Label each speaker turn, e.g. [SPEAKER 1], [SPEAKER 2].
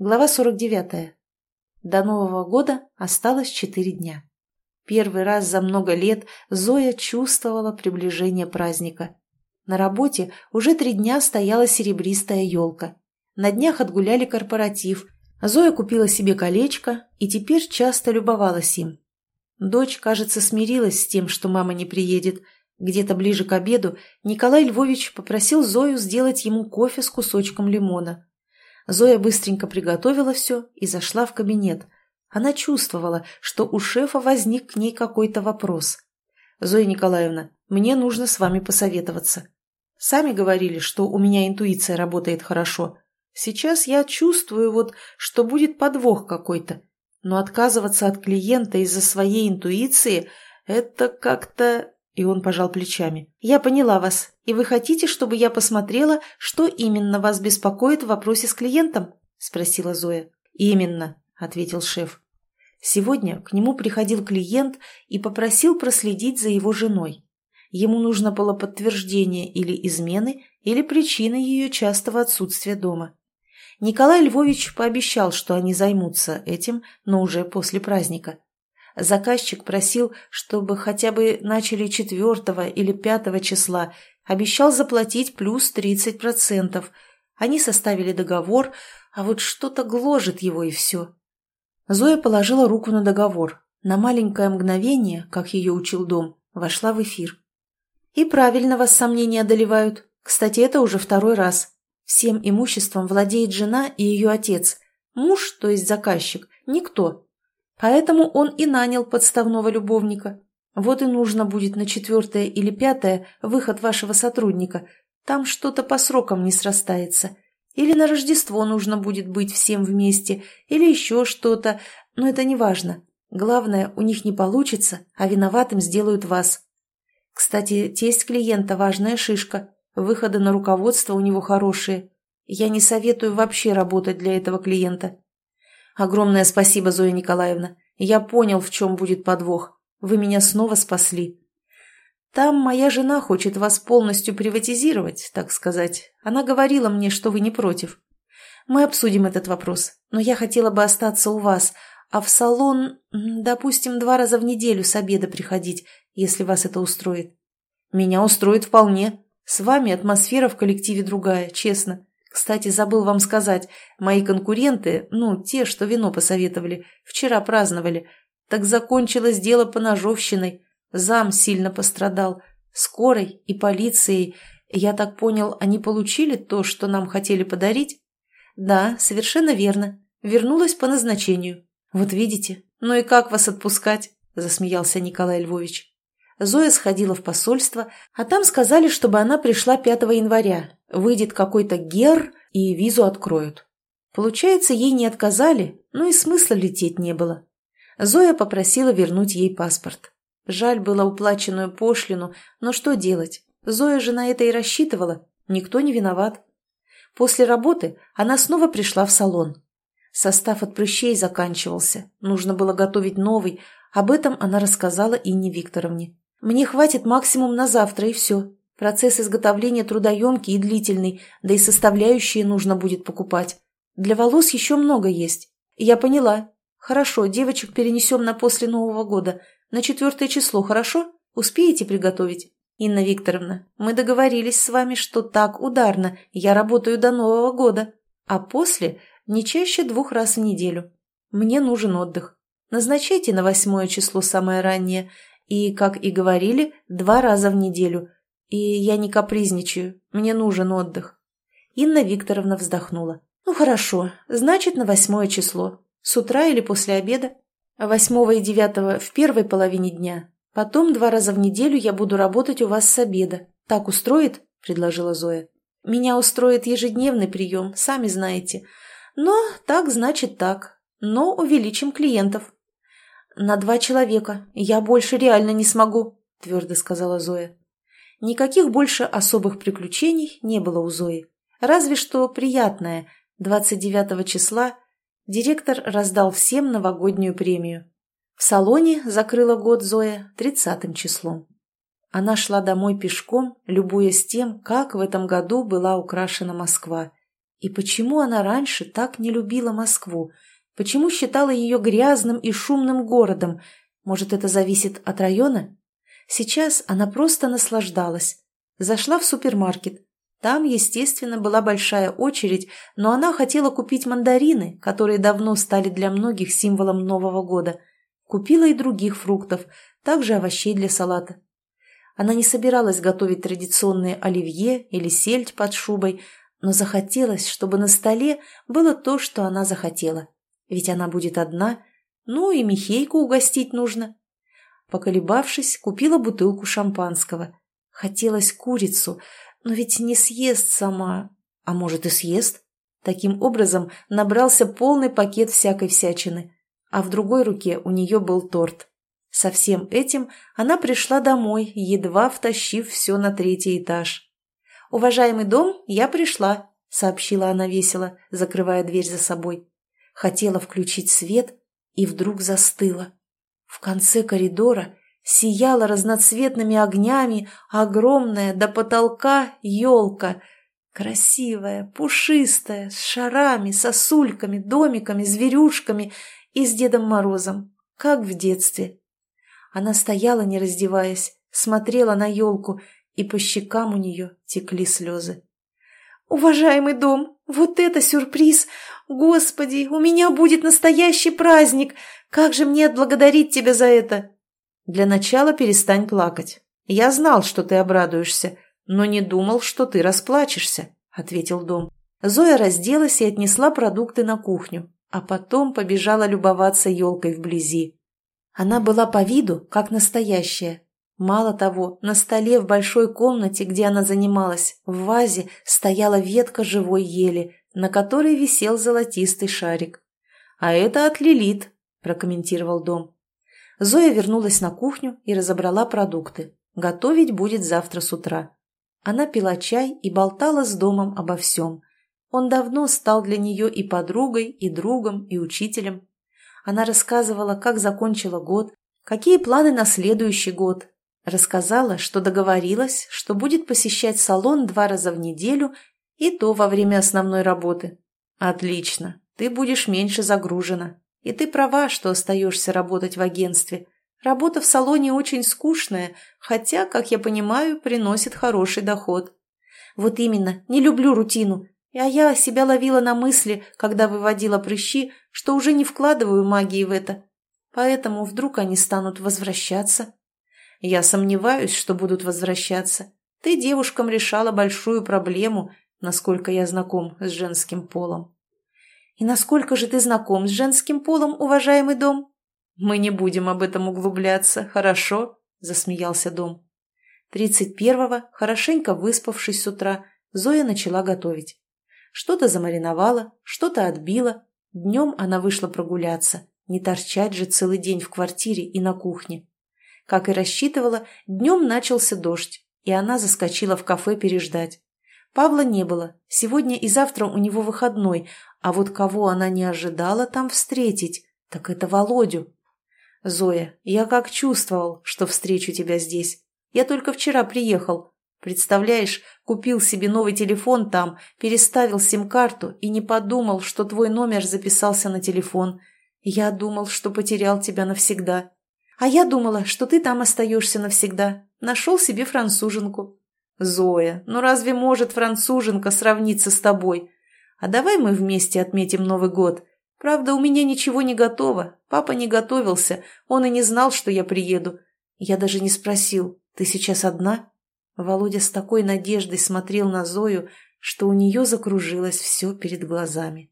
[SPEAKER 1] Глава 49. До Нового года осталось четыре дня. Первый раз за много лет Зоя чувствовала приближение праздника. На работе уже три дня стояла серебристая елка. На днях отгуляли корпоратив. Зоя купила себе колечко и теперь часто любовалась им. Дочь, кажется, смирилась с тем, что мама не приедет. Где-то ближе к обеду Николай Львович попросил Зою сделать ему кофе с кусочком лимона. Зоя быстренько приготовила все и зашла в кабинет. Она чувствовала, что у шефа возник к ней какой-то вопрос. «Зоя Николаевна, мне нужно с вами посоветоваться. Сами говорили, что у меня интуиция работает хорошо. Сейчас я чувствую вот, что будет подвох какой-то. Но отказываться от клиента из-за своей интуиции – это как-то и он пожал плечами. «Я поняла вас. И вы хотите, чтобы я посмотрела, что именно вас беспокоит в вопросе с клиентом?» – спросила Зоя. «Именно», – ответил шеф. Сегодня к нему приходил клиент и попросил проследить за его женой. Ему нужно было подтверждение или измены, или причины ее частого отсутствия дома. Николай Львович пообещал, что они займутся этим, но уже после праздника. Заказчик просил, чтобы хотя бы начали четвертого или пятого числа, обещал заплатить плюс 30%. Они составили договор, а вот что-то гложет его и все. Зоя положила руку на договор. На маленькое мгновение, как ее учил дом, вошла в эфир. И правильно вас сомнения одолевают. Кстати, это уже второй раз. Всем имуществом владеет жена и ее отец. Муж, то есть заказчик, никто. Поэтому он и нанял подставного любовника. Вот и нужно будет на четвертое или пятое выход вашего сотрудника. Там что-то по срокам не срастается. Или на Рождество нужно будет быть всем вместе, или еще что-то, но это не важно. Главное, у них не получится, а виноватым сделают вас. Кстати, тесть клиента – важная шишка. Выходы на руководство у него хорошие. Я не советую вообще работать для этого клиента. Огромное спасибо, Зоя Николаевна. Я понял, в чем будет подвох. Вы меня снова спасли. Там моя жена хочет вас полностью приватизировать, так сказать. Она говорила мне, что вы не против. Мы обсудим этот вопрос, но я хотела бы остаться у вас, а в салон, допустим, два раза в неделю с обеда приходить, если вас это устроит. Меня устроит вполне. С вами атмосфера в коллективе другая, честно. Кстати, забыл вам сказать, мои конкуренты, ну, те, что вино посоветовали, вчера праздновали. Так закончилось дело по ножовщиной. Зам сильно пострадал. Скорой и полицией. Я так понял, они получили то, что нам хотели подарить? Да, совершенно верно. Вернулась по назначению. Вот видите. Ну и как вас отпускать? Засмеялся Николай Львович. Зоя сходила в посольство, а там сказали, чтобы она пришла 5 января. Выйдет какой-то гер, и визу откроют. Получается, ей не отказали, но и смысла лететь не было. Зоя попросила вернуть ей паспорт. Жаль было уплаченную пошлину, но что делать? Зоя же на это и рассчитывала. Никто не виноват. После работы она снова пришла в салон. Состав от прыщей заканчивался. Нужно было готовить новый. Об этом она рассказала Инне Викторовне. Мне хватит максимум на завтра, и все. Процесс изготовления трудоемкий и длительный, да и составляющие нужно будет покупать. Для волос еще много есть. Я поняла. Хорошо, девочек перенесем на после Нового года. На четвертое число, хорошо? Успеете приготовить? Инна Викторовна, мы договорились с вами, что так ударно. Я работаю до Нового года. А после не чаще двух раз в неделю. Мне нужен отдых. Назначайте на восьмое число самое раннее. И, как и говорили, два раза в неделю. И я не капризничаю, мне нужен отдых. Инна Викторовна вздохнула. Ну хорошо, значит на восьмое число. С утра или после обеда? Восьмого и девятого в первой половине дня. Потом два раза в неделю я буду работать у вас с обеда. Так устроит? Предложила Зоя. Меня устроит ежедневный прием, сами знаете. Но так значит так. Но увеличим клиентов. «На два человека. Я больше реально не смогу», – твердо сказала Зоя. Никаких больше особых приключений не было у Зои. Разве что приятное. 29 числа директор раздал всем новогоднюю премию. В салоне закрыла год Зоя 30 числом. Она шла домой пешком, любуясь тем, как в этом году была украшена Москва. И почему она раньше так не любила Москву? Почему считала ее грязным и шумным городом? Может, это зависит от района? Сейчас она просто наслаждалась. Зашла в супермаркет. Там, естественно, была большая очередь, но она хотела купить мандарины, которые давно стали для многих символом Нового года. Купила и других фруктов, также овощей для салата. Она не собиралась готовить традиционные оливье или сельдь под шубой, но захотелось, чтобы на столе было то, что она захотела. Ведь она будет одна, ну и Михейку угостить нужно. Поколебавшись, купила бутылку шампанского. Хотелось курицу, но ведь не съест сама. А может и съест? Таким образом набрался полный пакет всякой всячины. А в другой руке у нее был торт. Со всем этим она пришла домой, едва втащив все на третий этаж. «Уважаемый дом, я пришла», — сообщила она весело, закрывая дверь за собой. Хотела включить свет и вдруг застыла. В конце коридора сияла разноцветными огнями огромная до потолка елка. Красивая, пушистая, с шарами, сосульками, домиками, зверюшками и с Дедом Морозом, как в детстве. Она стояла, не раздеваясь, смотрела на елку, и по щекам у нее текли слезы. «Уважаемый дом, вот это сюрприз! Господи, у меня будет настоящий праздник! Как же мне отблагодарить тебя за это?» «Для начала перестань плакать. Я знал, что ты обрадуешься, но не думал, что ты расплачешься», — ответил дом. Зоя разделась и отнесла продукты на кухню, а потом побежала любоваться елкой вблизи. Она была по виду, как настоящая. Мало того, на столе в большой комнате, где она занималась, в вазе стояла ветка живой ели, на которой висел золотистый шарик. «А это от Лилит», – прокомментировал дом. Зоя вернулась на кухню и разобрала продукты. Готовить будет завтра с утра. Она пила чай и болтала с домом обо всем. Он давно стал для нее и подругой, и другом, и учителем. Она рассказывала, как закончила год, какие планы на следующий год. Рассказала, что договорилась, что будет посещать салон два раза в неделю и то во время основной работы. Отлично, ты будешь меньше загружена. И ты права, что остаешься работать в агентстве. Работа в салоне очень скучная, хотя, как я понимаю, приносит хороший доход. Вот именно, не люблю рутину. А я себя ловила на мысли, когда выводила прыщи, что уже не вкладываю магии в это. Поэтому вдруг они станут возвращаться. Я сомневаюсь, что будут возвращаться. Ты девушкам решала большую проблему, насколько я знаком с женским полом. И насколько же ты знаком с женским полом, уважаемый дом? Мы не будем об этом углубляться, хорошо? Засмеялся дом. Тридцать первого, хорошенько выспавшись с утра, Зоя начала готовить. Что-то замариновала, что-то отбила. Днем она вышла прогуляться. Не торчать же целый день в квартире и на кухне. Как и рассчитывала, днем начался дождь, и она заскочила в кафе переждать. Павла не было, сегодня и завтра у него выходной, а вот кого она не ожидала там встретить, так это Володю. «Зоя, я как чувствовал, что встречу тебя здесь. Я только вчера приехал, Представляешь, купил себе новый телефон там, переставил сим-карту и не подумал, что твой номер записался на телефон. Я думал, что потерял тебя навсегда. А я думала, что ты там остаешься навсегда. Нашел себе француженку. Зоя, ну разве может француженка сравниться с тобой? А давай мы вместе отметим Новый год. Правда, у меня ничего не готово. Папа не готовился, он и не знал, что я приеду. Я даже не спросил, ты сейчас одна?» Володя с такой надеждой смотрел на Зою, что у нее закружилось все перед глазами.